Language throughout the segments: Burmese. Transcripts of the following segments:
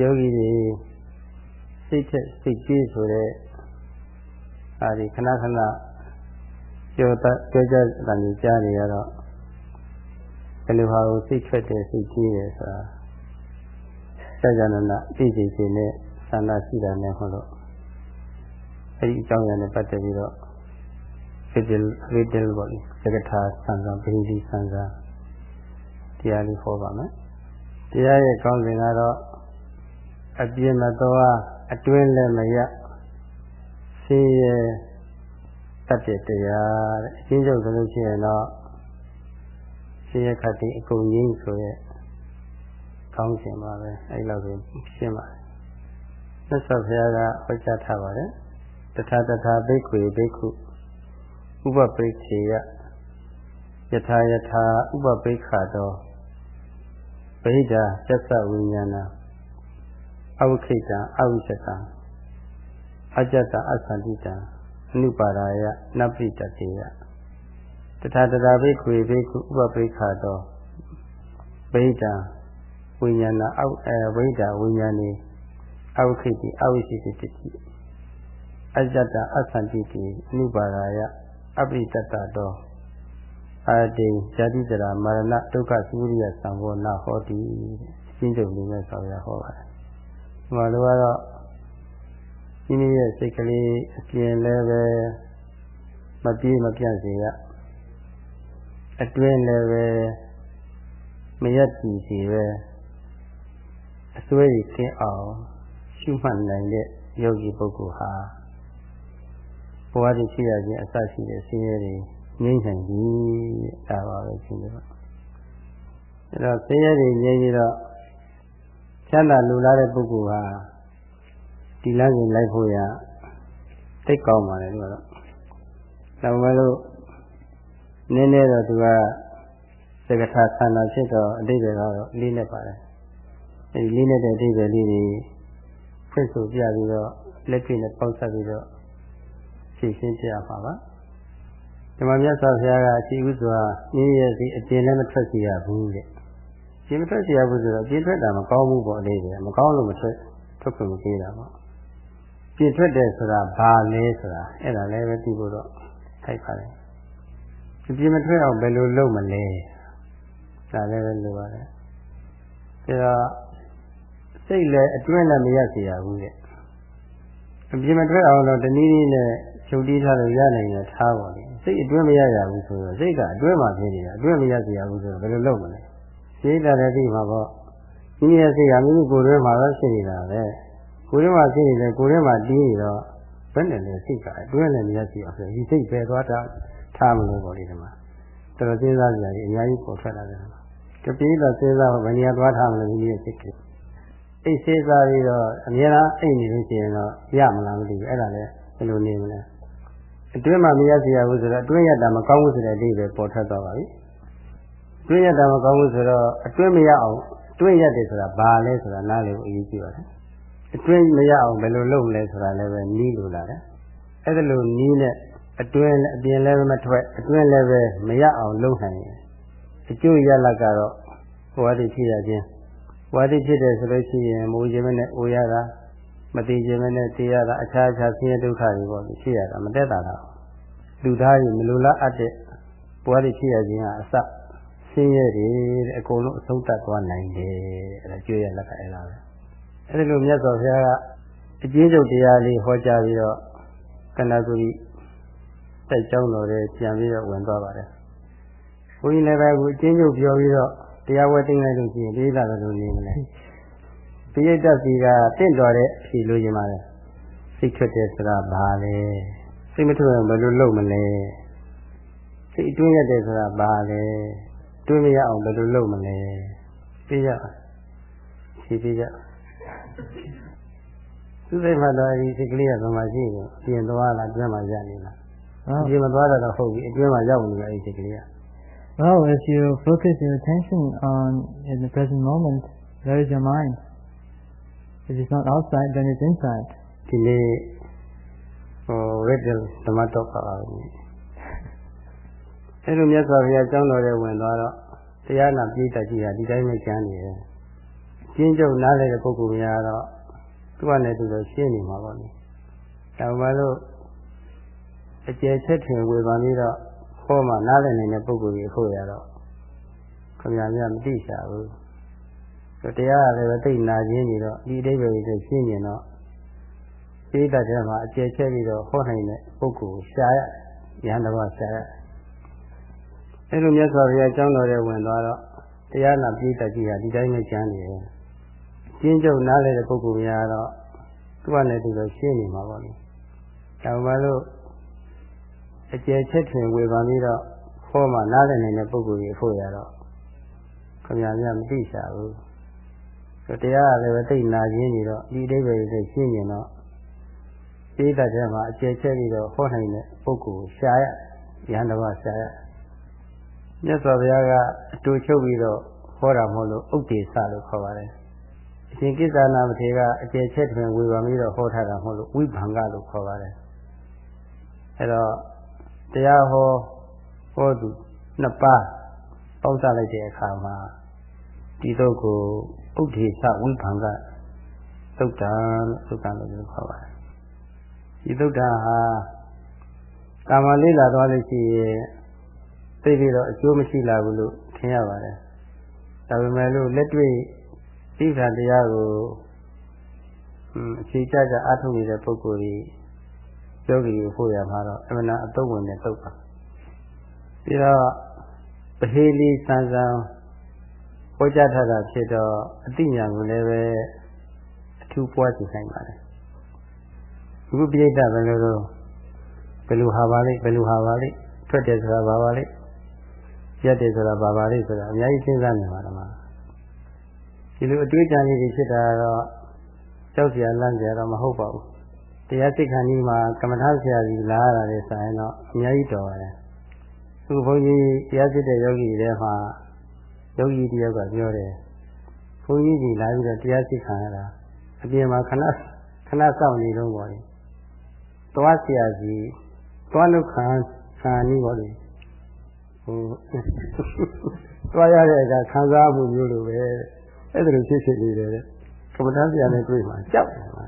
ယောဂီတွေစိတ်ထက်စိတ်ကြီးဆိုတဲ့အဲဒီခဏခဏပြောတတ်ပြောကြတာမျိုးကြားနေရတော့ဘယ်လိုဟာကိုစိတ်ထွက်တယ်စိတ်ကြီးတယ်ဆိုတာစัจ jana နာသိကြခြင်းနဲ့သန္တာရှိတာနဲ့ဟုတ်လို့အဲဒီအကြောင်းအရာနဲ့ပတ်သက်ပြီးတော့ fiddle fiddle ပေါ့လေစကထာဆံဆံပရိသီဆံဆံတရားလေးဟောပါမယ်တရားရဲ့ကောင်းစဉ်ကတော့ အပြင်းမတော်အတွင်းလည်းမရဆင်းရဲတတ်တဲ့တရားတဲ့အချင်းချုပ်ဆိုလို့ရှိရင်တော့ဆင်းရဲခတ်တဲ့အကုန်ရင်းဆိုရဲ့ကောင်းစဉ်ပါပဲအဲ့လောက်ကိုရှင်းပါတယ်မြတ်စွာဘုရားကဟောကြားထားပါတယ်တထာတထာဘိက္ခွေဘိက္ခုဥပပိက္ခေယယထာယထာဥပပိက္ခတော်ဗိဓာသစ္စာဝိညာဏ အဝိခိတံအဝိသကံအကြတအသန္တိတံအနုပါရာယနပိတတေယတထာတရာဘိခွေဘိခုဥပပိခါတော်ဗိဒာဝိညာဏအောက်အဲဝိဒာဝိညာဏေအဝခိတိအဝိသိတိတိအကြတအသန္တိတိအနုပါရာယအပိတတတော်အာတိဇာတိတရာမရဏဒုက္ခသုရိယသံဃောနာဟောတိရှင်းချုပ်လေးနဲ့ဆောင်ရဟောပါတယ်ဒီ မှာလိုကတော့မိမိရဲ့စိတ်ကလေးအပြင်လည်းပဲမပြေးမပြတ်စေရအတွင်းလည်းပဲမရက်တည်စီပဲအစွဲကြီးခင်းအောင်ရှုမှတ်နိုင်တဲ့ယောဂီပုဂ္ဂိုလ်ဟာဘဝတည်ရှိရခြင်းအစရှိတဲ့ဆင်းရဲတွေငြိမ့်နိုင်ပြီဒါပါပဲရှင်တို့အဲတော့ဆင်းရဲတွေငြိမ့်ပြီးတော့ ချမ်းသာလူလာတဲ့ပုဂ္ဂိုလ်ဟာဒီလမ်းစဉ်လိုက်ဖို့ရသိကောင်းပါလေဒီကတော့ဒါပေမဲ့လို့နည်းနည်းတော့သူကစကထာဆန္ဒဖြစ်တော့အတိတ်ကတော့လေးနဲ့ပါတယ်အဲဒီလေးနဲ့တဲ့အတိတ်ပဲလေးတွေဖွင့်ဆိုပြပြီးတော့လက်တွေ့နဲ့ပေါက်ဆက်ပြီးတော့ဖြည့်ရှင်းပြရပါပါဒီမှာမြတ်စွာဘုရားကအရှိဥစွာရင်းရဲ့စီအကျဉ်းလည်းမထွက်စီရဘူးတဲ့ ကျင်းမထွက်စီရဘူးဆိုတော့အကျဉ်းထွက်တာမကောင်းဘူးပေါ့လေမကောင်းလို့မထွက်ထွက်ခွင့်မပေးတာပေါ့ပြည့်ထွက်တယ်ဆိုတာဘာလဲဆိုတာအဲ့ဒါလည်းပဲသိဖို့တော့ထိုက်ပါတယ်ပြည့်မထွက်အောင်ဘယ်လိုလုပ်မလဲဒါလည်းပဲလိုပါတယ်ဒါတော့စိတ်လည်းအတွင်းလည်းမရစီရဘူးတဲ့အပြည့်မထွက်အောင်တော့တနည်းနည်းနဲ့ချုပ်တီးထားလို့ရနိုင်ရထားပါလိမ့်စိတ်အတွင်းမရရဘူးဆိုတော့စိတ်ကအတွင်းမှာဖြစ်နေတာအတွင်းမရစီရဘူးဆိုတော့ဘယ်လိုလုပ်မလဲ စိတ်လည်းသိမှာပေါ့ဒီနေ့စိတ်ကမိမိကိုယ်တွင်းမှာပဲရှိနေတာပဲကိုယ်ထဲမှာဖြစ်နေတယ်ကိုယ်ထဲမှာတီးနေတော့ဘယ်နဲ့လဲစိတ်ကအတွင်းနဲ့မရစီအောင်ဆိုဒီစိတ်ပဲသွားတာထားမလို့ပေါ့ဒီမှာတော်တော်စဉ်းစားကြရည်အများကြီးပေါ်ထွက်လာတယ်တပိတော့စဉ်းစားဘယ်နေရာသွားထားမလို့ဒီနေ့စိတ်ကအိတ်စေးစားပြီးတော့အများအားအိတ်နေလို့ရှိရင်တော့ရမလားမသိဘူးအဲ့ဒါလည်းဘယ်လိုနေမလဲအတွင်းမှာမရစီရဘူးဆိုတော့အတွင်းရတာမကောင်းဘူးဆိုတဲ့အဓိပ္ပာယ်ပေါ်ထွက်သွားပါပြီအ တွင်းရတာမကောင်းဘူးဆိုတော့အတွင်းမရအောင်အတွင်းရတယ်ဆိုတာဘာလဲဆိုတာနားလည်ဖို့အရေးကြီးပါတယ်အတွင်းမရအောင်ဘယ်လိုလုပ်လဲဆိုတာလည်းပဲနီးလိုလာတယ်အဲ့ဒါလိုနီးနဲ့အတွင်းအပြင်လည်းမထွက်အတွင်းလည်းပဲမရအောင်လုပ်နိုင်ရင်အကျိုးရလကတော့ဘဝတည်ဖြစ်ရခြင်းဘဝတည်ဖြစ်တယ်ဆိုလို့ရှိရင်မိုးခြင်းနဲ့အိုရတာမသိခြင်းနဲ့သိရတာအခြားအခြားဆင်းရဲဒုက္ခတွေပေါ့ဖြစ်ရတာမတက်တာတော့လူသားကြီးမလိုလားအပ်တဲ့ဘဝတည်ဖြစ်ရခြင်းကအစ ဆင်းရဲတွေတဲ့အကုန်လုံးအဆုံးသတ်သွားနိုင်တယ်အဲ့ဒါကြွရလက်ကအဲ့ဒါပဲအဲဒီလိုမြတ်စွာဘုရားကအကျဉ်းချုပ်တရားလေးဟောကြားပြီးတော့ကန္နာဂုရီတိုက်ကြောင်းတော်တွေပြန်ပြီးတော့ဝင်သွားပါတယ်။ဘုန်းကြီးလည်းပဲအခုအကျဉ်းချုပ်ပြောပြီးတော့တရားဝဲသိလိုက်လို့ရှိရင်ဒိဋ္ဌာတော်လိုနေမလဲ။ပိဋကစီကတင့်တော်တဲ့အဖြေလိုချင်ပါလေ။စိတ်ထွက်တယ်ဆိုတာဘာလဲ။စိတ်မထွက်ရင်ဘယ်လိုလုပ်မလဲ။စိတ်အတွင်းရတယ်ဆိုတာဘာလဲ။ တွေးမရအောင်ဘယ်လိုလုပ်မလဲ။သိကြ။ဖြေပြကြ။သူစိတ်မှတော့ဒီစိတ်ကလေးကဘယ်မှာရှိနေပြင်သွားလားအတွင်းမှာရနေလားပြင်မသွားတော့ဟုတ်ပြီအတွင်းမှာရောက်နေတယ်အဲ့ဒီစိတ်ကလေးက Well, if you focus your attention on in the present moment, where is your mind? If it's not outside, then it's inside. ဒီနေ့ဟို Riddle ဓမ္မတော့ပါဘူး အဲ့လိုမြတ်စွာဘုရားကျောင်းတော်ထဲဝင်သွားတော့တရားနာပြိတ္တကြီးဟာဒီတိုင်းပဲကျမ်းနေတယ်ကျင်းကျုပ်နားလဲတဲ့ပုဂ္ဂိုလ်များတော့သူ့အနေနဲ့သူတော့ရှင်းနေမှာပေါ့လေဒါမှမဟုတ်အကျယ်ချက်ထွင်ဝေဖန်ပြီးတော့ဟောမှနားလည်နေတဲ့ပုဂ္ဂိုလ်ကြီးဖို့ရတော့ခမညာများမသိချဘူးတရားကလည်းပဲသိနာခြင်းနေတော့ဒီအတိတ်ပဲရှင်းနေတော့ပိဋကတ်ထဲမှာအကျယ်ချက်ပြီးတော့ဟောနိုင်တဲ့ပုဂ္ဂိုလ်ရှားရရဟန်းတော်ရှားရ အဲလိုမြတ်စွာဘုရားကျောင်းတော်ထဲဝင်သွားတော့တရားနာပိဋကတ်ကြီးဟာဒီတိုင်းပဲကျမ်းနေတယ်ကျင်းကျုပ်နားလဲတဲ့ပုဂ္ဂိုလ်များတော့သူကလည်းသူတော့ရှင်းနေမှာပေါ့လေဒါမှမဟုတ်အကျယ်ချက်ထွင်ဝေဖန်ပြီးတော့ဟောမှနားလည်နေတဲ့ပုဂ္ဂိုလ်ကြီးဖို့ရတော့ခမညာများမသိချဘူးဆိုတရားကလည်းပဲသိနာခြင်းနေတော့ဒီအိဗယ်တွေရှင်းနေတော့ပိဋကတ်ထဲမှာအကျယ်ချက်ပြီးတော့ဟောနိုင်တဲ့ပုဂ္ဂိုလ်ရှားရရဟန်းတော်ရှားရ မြတ်စွာဘုရားကအတူချုပ်ပြီးတော့ဟောတာမဟုတ်လို့ဥဒ္ဒေသလို့ခေါ်ပါတယ်အရှင်ကိစ္ဆာနာမထေရကအကျယ်ချက်တွင်ဝေဘာပြီးတော့ဟောထားတာမဟုတ်လို့ဝိဘံကလို့ခေါ်ပါတယ်အဲတော့တရားဟောဟောသူနှစ်ပါးပေါင်းစားလိုက်တဲ့အခါမှာဒီတော့ကိုဥဒ္ဒေသဝိဘံကသုတ်တံသုတ်တံလို့ခေါ်ပါတယ်ဒီသုတ်တံဟာကာမလေးလာသွားလို့ရှိရင် သိပြီးတော့အကျိုးမရှိလာဘူးလို့ထင်ရပါတယ်ဒါပေမဲ့လို့လက်တွေ့သိက္ခာတရားကိုအခြေချကြအားထုတ်နေတဲ့ပုဂ္ဂိုလ်ကြီးယောဂီကိုဖို့ရမှာတော့အမှန်အတုံးဝင်တဲ့သုတ်ပါပြီးတော့ပဟေလီစံစံဟောကြားထားတာဖြစ်တော့အတိညာကိုလည်းပဲအထူးပွားစီနိုင်ပါတယ်အခုပြိဋ္ဌဘယ်လိုလိုဘယ်လိုဟာပါလိဘယ်လိုဟာပါလိထွက်တယ်ဆိုတာဘာပါလိ ရက်တယ်ဆိုတာဘာပါလိဆိုတာအများကြီးစဉ်းစားနေပါတော့မှာဒီလိုအတွေ့အကြုံလေးတွေဖြစ်တာတော့ကြောက်စရာလန့်စရာတော့မဟုတ်ပါဘူးတရားစိတ်ခံကြီးမှာကမ္မထာဆရာကြီးလာရတာလေဆိုရင်တော့အများကြီးတော်ပါတယ်သူဘုန်းကြီးတရားစစ်တဲ့ယောဂီတွေထဲမှာယောဂီတယောက်ကပြောတယ်ဘုန်းကြီးကြီးလာပြီးတော့တရားစစ်ခံရတာအပြင်မှာခဏခဏစောင့်နေတော့ပေါ့လေသွားဆရာကြီးသွားလို့ခံခံနေပေါ့လေ ဟိုသွားရတဲ့အခါခံစားမှုမျိုးလိုပဲအဲ့ဒါလိုဖြစ်ဖြစ်နေတယ်ကမ္ဘာတန်းဆရာနဲ့တွေ့မှကြောက်တယ်ပါ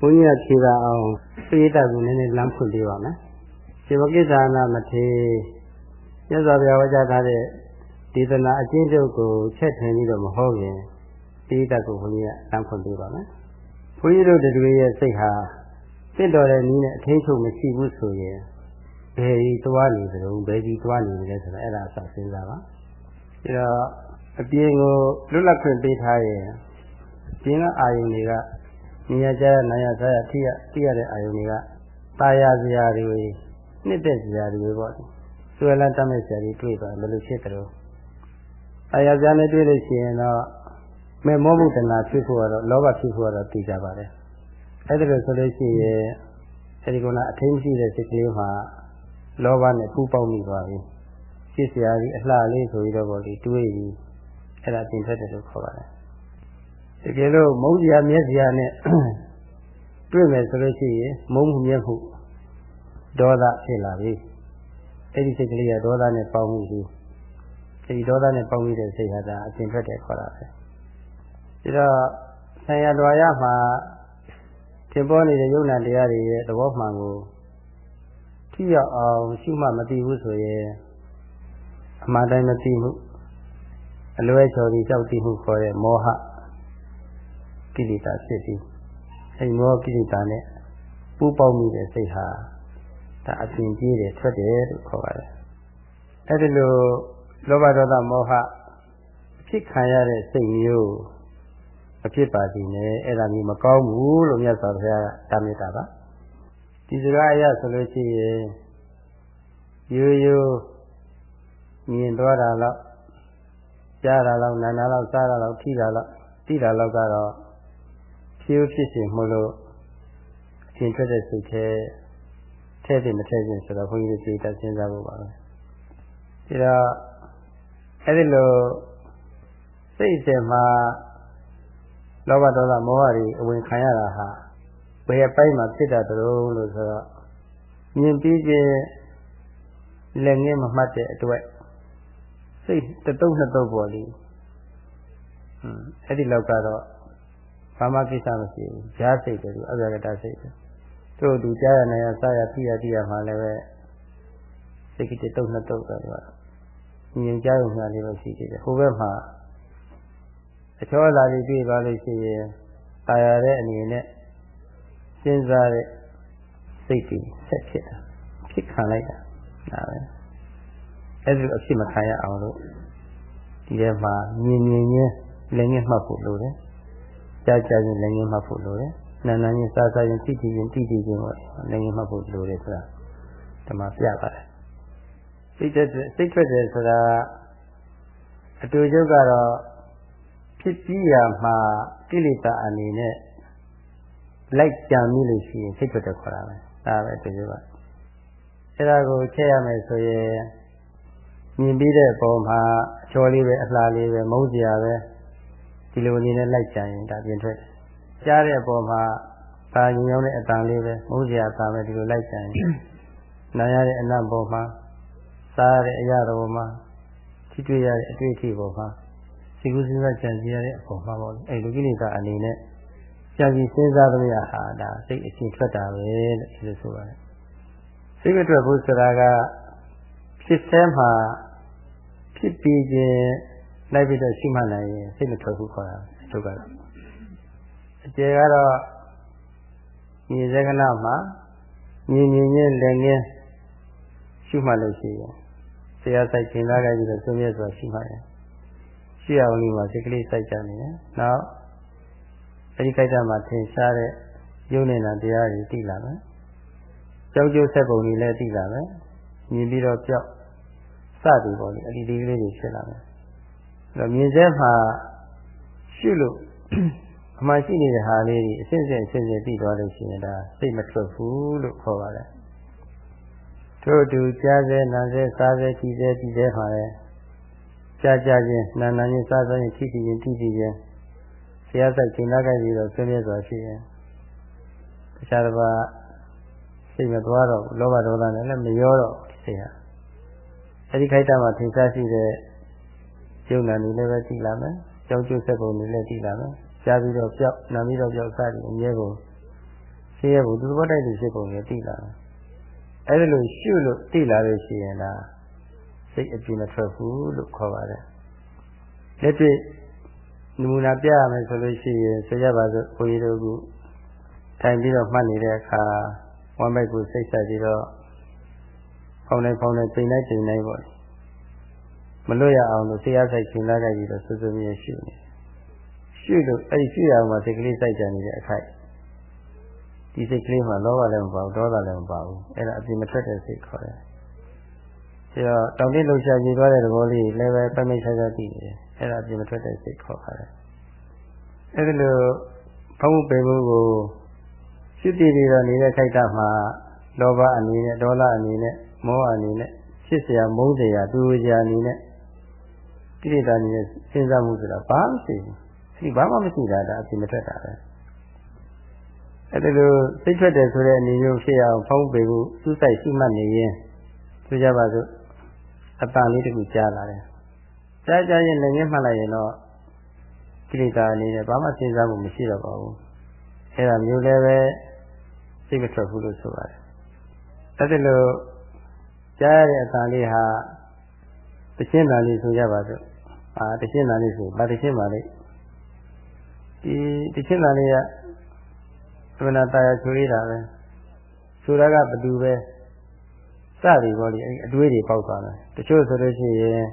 ဘုန်းကြီးကဖြေတာအောင်ပြေးတတ်ကိုနည်းနည်းလမ်းဖွင့်ပေးပါမယ်ရှင်ဘကိစ္ဆာနာမထေရသော်ဘုရားဝကြထားတဲ့ဒေသနာအကျဉ်းချုပ်ကိုချက်ထင်ပြီးတော့မဟုတ်ရင်ပြေးတတ်ကိုဘုန်းကြီးကလမ်းဖွင့်ပေးပါမယ်ဘုန်းကြီးတို့တွေရဲ့စိတ်ဟာ စိတ်တော်တဲ့နည်းနဲ့အထင်းချုပ်မရှိဘူးဆိုရင်ဘယ်ဒီသွားနေကြုံဘယ်ဒီသွားနေလဲဆိုတော့အဲ့ဒါအစစဉ်းစားပါပြီးတော့အပြင်ကိုလွတ်လပ်ခွင့်ပေးထားရင်ကျင်းကအာယုန်တွေကမြင်ရကြနာရစားရထိရထိရတဲ့အာယုန်တွေကตายရစရာတွေနှစ်သက်စရာတွေပေါ့ဆွဲလန်းတတ်မဲ့စရာတွေတွေ့သွားဘယ်လိုဖြစ်တယ်လို့ตายရစရာနဲ့တွေ့လို့ရှိရင်တော့မေမောမှုတဏှာဖြစ်ဖို့ကတော့လောဘဖြစ်ဖို့ကတော့သိကြပါတယ် အဲ့ဒါလို့ဆိုလို့ရှိရင်အဲဒီကုနာအထင်းရှိတဲ့စိတ်ကလေးမှာလောဘနဲ့ပူပေါင်းမိသွားပြီဖြစ်စရာကြီးအလှလေးဆိုပြီးတော့ပေါ့ဒီတွေးပြီးအဲ့ဒါပြင်ထက်တယ်လို့ခေါ်ပါတယ်တကယ်လို့မုန်းစရာမျက်စရာနဲ့တွေ့မယ်ဆိုလို့ရှိရင်မုန်းမှုမျက်မှုဒေါသဖြစ်လာပြီအဲ့ဒီစိတ်ကလေးကဒေါသနဲ့ပေါင်းမှုကြီးအဲ့ဒီဒေါသနဲ့ပေါင်းမိတဲ့စိတ်ဟာဒါအပြင်ထွက်တယ်ခေါ်တာပဲဒါတော့ဆံရတော်ရမှာ သင်ပေါ်နေတဲ့ယုံနာတရားတွေရဲ့သဘောမှန်ကိုထိရောက်အောင်ရှုမှတ်မသိဘူးဆိုရင်အမှန်တိုင်းမသိမှုအလွဲချော်ပြီးကြောက်တိမှုခေါ်တဲ့မောဟကိလေသာဖြစ်ပြီးအဲဒီမောဟကိလေသာနဲ့ပူပေါင်းမိတဲ့စိတ်ဟာဒါအပြင်ပြေးတယ်ထွက်တယ်လို့ခေါ်ပါတယ်အဲဒီလိုလောဘဒေါသမောဟဖြစ်ခံရတဲ့စိတ်မျိုး အဖြစ်ပါစီနဲ့အဲ့ဒါမျိုးမကောင်းဘူးလို့မြတ်စွာဘုရားကတားမြစ်တာပါဒီစကားအရဆိုလို့ရှိရင်ရိုးရိုးမြင်သွားတာတော့ကြားတာတော့နားတာတော့စားတာတော့ထိတာတော့တိတာတော့ကတော့ဖြိုးဖြစ်ရှင်မလို့အရှင်ထွက်တဲ့စိတ်ထဲထဲတယ်မထဲခြင်းဆိုတော့ဘုန်းကြီးတို့ကြည့်တတ်စဉ်းစားဖို့ပါပဲဒါတော့အဲ့ဒီလိုစိတ်ထဲမှာ လောဘဒေါသမောဟတွေအဝင်ခံရတာဟာဘယ်အပိုင်းမှာဖြစ်တာတုံးလို့ဆိုတော့မြင်ပြီးချင်းလက်ငင်းမမှတ်တဲ့အတွက်စိတ်တတုပ်နှစ်တုပ်ပေါ်လေဟွန်းအဲ့ဒီလောက်ကတော့ဘာမှကိစ္စမရှိဘူးဈာစိတ်တယ်သူအဗျာကတစိတ်တယ်တို့သူကြားရနိုင်ရစရပြရတိရမှာလည်းပဲစိတ်ကတတုပ်နှစ်တုပ်တော့သူကမြင်ကြရုံမှလေးပဲရှိသေးတယ်ဟိုဘက်မှာ အချောလာပြီးတွေ့ပါလို့ရှိရင်ပါရတဲ့အနေနဲ့စဉ်းစားတဲ့စိတ်တွေဆက်ဖြစ်တာဖြစ်ခံလိုက်တာဒါပဲအဲ့ဒီအဖြစ်မခံရအောင်လို့ဒီထဲမှာညင်ညင်ချင်းလည်းငင်းမှတ်ဖို့လိုတယ်ကြာကြာချင်းလည်းငင်းမှတ်ဖို့လိုတယ်နာနာချင်းစားစားချင်းတိတိချင်းတိတိချင်းပေါ့လည်းငင်းမှတ်ဖို့လိုတယ်ဆိုတာဓမ္မပြပါတယ်စိတ်သက်စိတ်ထွက်တယ်ဆိုတာအတူတူကတော့ ဖြစ်ပြီးရမှာကိလေသာအနေနဲ့လိုက်ကြံမိလို့ရှိရင်စိတ်ထွက်တယ်ခေါ်တာပဲဒါပဲအတူချုပ်ကအဲ့ဒါကိုချက်ရမယ်ဆိုရင်မြင်ပြီးတဲ့ပုံမှာအချောလေးပဲအလှလေးပဲမုန်းစရာပဲဒီလိုအနေနဲ့လိုက်ကြံရင်ဒါပြင်ထွက်တယ်ကြားတဲ့အပေါ်မှာပါညုံတဲ့အတန်လေးပဲမုန်းစရာပါမယ်ဒီလိုလိုက်ကြံရင်နားရတဲ့အနတ်ပေါ်မှာစားရတဲ့အရာတော်မှာထိတွေ့ရတဲ့အတွေ့အထိပေါ်မှာ စိတ်ကူးစဉ်းစားကြံစည်ရတဲ့အပေါ်မှာပေါ့အဲ့လိုကိလေသာအနေနဲ့ကြံစည်စဉ်းစားသမျှဟာဒါစိတ်အရှင်ထွက်တာပဲလို့ဒီလိုဆိုပါတယ်စိတ်မထွက်ဘူးဆိုတာကဖြစ်စဲမှာဖြစ်ပြီးခြင်းလိုက်ပြီးတော့ရှိမှနိုင်ရင်စိတ်မထွက်ဘူးခေါ်တာအထုတ်ကတော့အကျေကတော့မြေစကနာမှာမြင်မြင်ချင်းလည်းငင်းရှိမှလို့ရှိရင်ဆရာဆိုင်ကျင်လာခဲ့ပြီးတော့ဆွေးမြဲစွာရှိမှရင် ရှိအောင်လေးမှာစိတ်ကလေးစိုက်ကြနေတယ်နောက်အဲဒီခိုက်တာမှာထင်ရှားတဲ့ယုံနေတာတရားတွေသိလာမယ်ကြောက်ကြဆက်ပုံတွေလည်းသိလာမယ်မြင်ပြီးတော့ကြောက်စသည်ပေါ့လေအဒီဒီကလေးတွေဖြစ်လာမယ်အဲ့တော့မြင်စေမှာရှုလို့အမှန်ရှိနေတဲ့ဟာလေးတွေအစစ်စစ်အစစ်စစ်သိသွားလို့ရှိရင်ဒါစိတ်မထွက်ဘူးလို့ခေါ်ပါတယ်ထို့တူကြားစေနာစေစားစေကြည်စေကြည်စေမှာလည်း ကြားကြားချင်းနာနာချင်းစားစားချင်းထိထိချင်းထိထိချင်းဆရာဆိုင်ချိန်လာခဲ့ပြီးတော့ဆွေးနွေးစွာရှိရင်တခြားတစ်ပါးစိတ်မသွားတော့လောဘဒေါသနဲ့လည်းမရောတော့စိတ်ဟာအဲဒီခိုက်တာမှာထင်ရှားရှိတဲ့ယုံနာနေလည်းပဲသိလာမယ်ကြောင်းကျိုးဆက်ပုံတွေလည်းသိလာမယ်ကြားပြီးတော့ပြောက်နာပြီးတော့ပြောက်စားတယ်အမြဲကိုရှင်းရဖို့သူသဘောတိုက်သူဖြစ်ပုံတွေသိလာမယ်အဲဒီလိုရှုလို့သိလာလို့ရှိရင်လား စိတ်အပြင်းမထွက်ဘူးလို့ခေါ်ပါတယ်လက်တွေ့နမူနာပြရမယ်ဆိုလို့ရှိရင်ဆိုရပါစို့ဘုန်းကြီးတို့ကထိုင်ပြီးတော့မှတ်နေတဲ့အခါဝမ်းဘက်ကိုစိတ်ဆက်ပြီးတော့ဖောင်းနေဖောင်းနေချိန်လိုက်ချိန်လိုက်ပေါ့မလွတ်ရအောင်လို့တရားဆိုင်ချိန်လိုက်ပြီးတော့စွစွမြဲရှိနေရှိလို့အဲ့ဒီရှိရအောင်မှာစိတ်ကလေးစိုက်ကြနေတဲ့အခိုက်ဒီစိတ်ကလေးမှာလောဘလည်းမပါဘူးဒေါသလည်းမပါဘူးအဲ့ဒါအပြင်မထွက်တဲ့စိတ်ခေါ်တယ် ပြီးတော့တောင်တိလှုပ်ရှားကြည့်သွားတဲ့သဘောလေးလည်းပဲပိတ်မိတ်ဆာဆာသိနေတယ်အဲ့ဒါအပြင်မထွက်တဲ့စိတ်ခေါ်ပါတယ်အဲ့ဒီလိုဖုံးပယ်မှုကိုရှိတည်ပြီးတော့နေတဲ့ခိုက်တာမှာလောဘအနေနဲ့ဒေါသအနေနဲ့မောဟအနေနဲ့ဖြစ်เสียမုန်းเสียတူကြအနေနဲ့ကိလေသာအနေနဲ့စဉ်းစားမှုဆိုတာဘာမှမရှိဘူးဒီဘာမှမရှိတာဒါအပြင်မထွက်တာပဲအဲ့ဒါလိုစိတ်ထွက်တယ်ဆိုတဲ့အနေမျိုးဖြစ်အောင်ဖုံးပေဖို့စူးစိုက်ရှိမှတ်နေရင်ဆိုကြပါစို့ အတန်လေးတခုကြားလာတယ်ကြားကြားရင်လည်းငင်းမှတ်လိုက်ရင်တော့ကိလေသာအနေနဲ့ဘာမှစဉ်းစားမှုမရှိတော့ပါဘူးအဲ့ဒါမျိုးလည်းပဲစိတ်မထွက်ဘူးလို့ဆိုပါတယ်အဲ့ဒါလိုကြားရတဲ့အတန်လေးဟာတရှင်းတန်လေးဆိုကြပါစို့အာတရှင်းတန်လေးဆိုဘာတရှင်းပါလိမ့်ဒီတရှင်းတန်လေးကသမဏတာယာချွေးတာပဲဆိုတာကဘသူပဲ စသည်ပေါ့လေအတွေးတွေပေါက်သွားတယ်တချို့ဆိုလို့ရှိရင်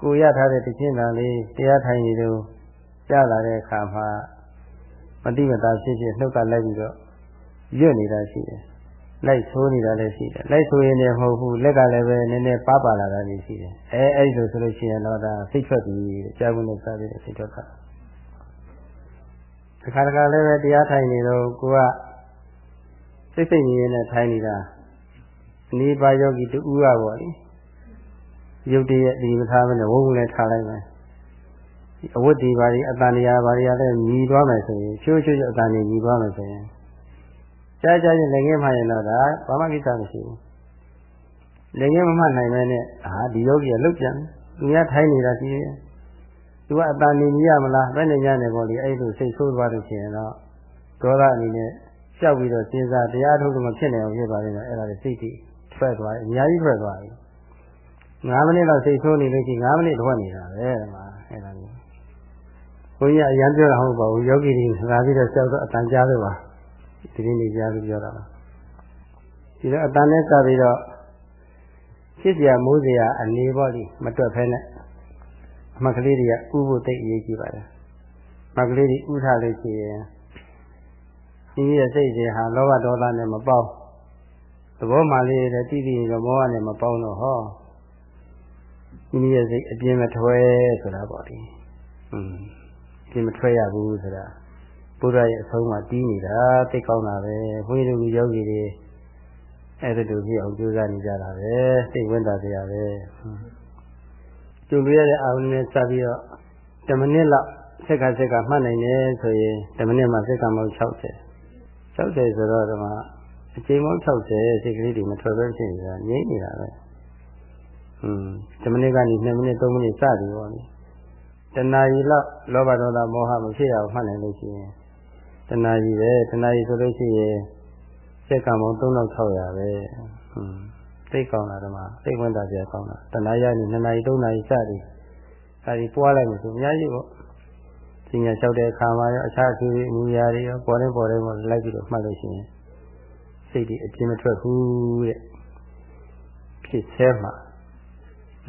ကိုရထားတဲ့တရှင်းတန်လေးတရားထိုင်နေလို့ကြားလာတဲ့အခါမှာမတိမတာဖြစ်ဖြစ်နှုတ်ကလိုက်ပြီးတော့ရွတ်နေတာရှိတယ်လိုက်ဆိုးနေတာလည်းရှိတယ်လိုက်ဆိုရင်လည်းမဟုတ်ဘူးလက်ကလည်းပဲနည်းနည်းပါပါလာတာလည်းရှိတယ်အဲအဲ့လိုဆိုလို့ရှိရင်တော့ဒါစိတ်ထွက်ပြီးကြာဘူးနဲ့စားပြီးစိတ်ထွက်တာတခါတခါလည်းပဲတရားထိုင်နေတော့ကိုကစိတ်စိတ်နေနေထိုင်နေတာ အနိပါယောဂီတူကပေါ့လေရုပ်တရက်ဒီမထားမနဲ့ဝုန်းဝုန်းနဲ့ထားလိုက်မယ်အဝတ်ဒီပါရီအတန်တရားပါရီလည်းညီသွားမယ်ဆိုရင်ချိုးချိုးချိုးအတန်ကြီးညီသွားမယ်ဆိုရင်ကြားကြားချင်းလည်းငင်းမှရင်တော့ဒါဘာမှကိစ္စမရှိဘူးလည်းငင်းမမှနိုင်မဲနဲ့အာဒီယောဂီကလုတ်ပြန်သူများထိုင်းနေတာရှိတယ်သူကအတန်နေမရမလားဘယ်နဲ့ညနေပေါ့လေအဲ့လိုစိတ်ဆိုးသွားလို့ရှိရင်တော့ဒေါသအနေနဲ့ကြောက်ပြီးတော့စဉ်းစားတရားထုတ်လို့မဖြစ်နိုင်အောင်ဖြစ်ပါလိမ့်မယ်အဲ့ဒါတွေစိတ်တိ ထွက်သွားတယ်အများကြီးထွက်သွားပြီ9မိနစ်လောက်စိတ်ဆိုးနေလို့ရှိရင်9မိနစ်ထွက်နေတာပဲဒီမှာအဲ့ဒါမျိုးဘုန်းကြီးအရန်ပြောတာဟုတ်ပါဘူးယောဂီတွေလာပြီးတော့ကြောက်တော့အတန်ကြားလို့ပါဒီနေ့နေကြားလို့ပြောတာပါဒီတော့အတန်နဲ့စပြီးတော့ဖြစ်เสียမိုးเสียအနေပေါ့ဒီမတွက်ဖဲနဲ့အမှတ်ကလေးတွေကဥဖို့တိတ်အရေးကြီးပါတယ်မကလေးတွေဥထားလို့ရှိရင်ဒီရဲ့စိတ်တွေဟာလောဘဒေါသနဲ့မပေါင်း သဘောမှလေးတွေတိတိရောမောဟနဲ့မပေါင်းတော့ဟောဒီရဲ့စိတ်အပြင်းမထွဲဆိုတာပေါ့ဒီอืมအပြင်းမထွဲရဘူးဆိုတာဘုရားရဲ့အဆုံးမှာတီးနေတာသိကောင်းတာပဲဘုန်းကြီးတို့ယောဂီတွေအဲ့ဒါတို့ပြအောင်ကြိုးစားနေကြတာပဲစိတ်ဝင်တာစရာပဲကျုပ်ရတဲ့အာရုံနဲ့စပြီးတော့10မိနစ်လောက်စက်ကစက်ကမှတ်နိုင်တယ်ဆိုရင်10မိနစ်မှစက်ကမောက်60 60ဆိုတော့ဒီမှာ အချိန်မောက်60စိတ်ကလေးတွေမထွက်ဘဲဖြစ်နေတာငြိမ့်နေတာပဲอืม10မိနစ်ကနေ2မိနစ်3မိနစ်စသည်ပေါ့လေတဏှာကြီးလောက်လောဘဒေါသမောဟမဖြစ်အောင်မှတ်နိုင်လို့ရှိရင်တဏှာကြီးပဲတဏှာကြီးဆိုလို့ရှိရင်စက်ကမောက်3600ပဲอืมသိကောင်းတာဓမ္မသိဝင်တာပြကောင်းတာတဏှာရနေ2နာရီ3နာရီစသည်အဲဒီပွားလိုက်လို့ဆိုအများကြီးပေါ့ပညာလျှောက်တဲ့အခါမှာရောအခြားအကျိုးအမူအရာတွေရောပေါ်နေပေါ်နေပေါ်လိုက်ပြီးတော့မှတ်လို့ရှိရင် စိတ်ဒီအပြင်းမထွက်ဘူးတဲ့ဖြစ်ဆဲမှာ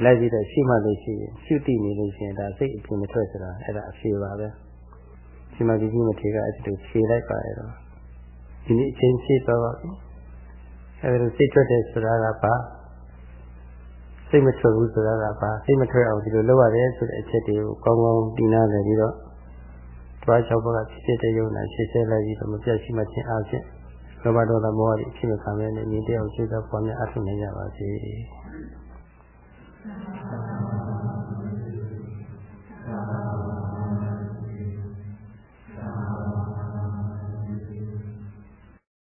လိုက်ပြီးတော့ရှိမှလို့ရှိရင်ရှုတိနေလို့ရှိရင်ဒါစိတ်အပြင်းမထွက်ဆိုတာအဲ့ဒါအဖြေပါပဲဒီမှာဒီကြီးမထေကအဲ့ဒီလိုဖြေလိုက်ပါရတော့ဒီနေ့အချင်းဖြေတော့ပါပြီအဲ့ဒါလိုစိတ်ထွက်တယ်ဆိုတာကဘာစိတ်မထွက်ဘူးဆိုတာကဘာစိတ်မထွက်အောင်ဒီလိုလုပ်ရတယ်ဆိုတဲ့အချက်တွေကိုကောင်းကောင်းသိနာတယ်ပြီးတော့တွားချောက်ဘက်ကဖြစ်ဖြစ်တဲ့ယုံနာရှင်းရှင်းလိုက်ပြီးတော့မပြတ်ရှိမှချင်းအားဖြင့် လောဘဒေါသမောဟတွေဖြစ်မခံရတဲ့ညီတဲ့အောင်ရှင်းသောပေါ်များအထုနေကြပါစေ။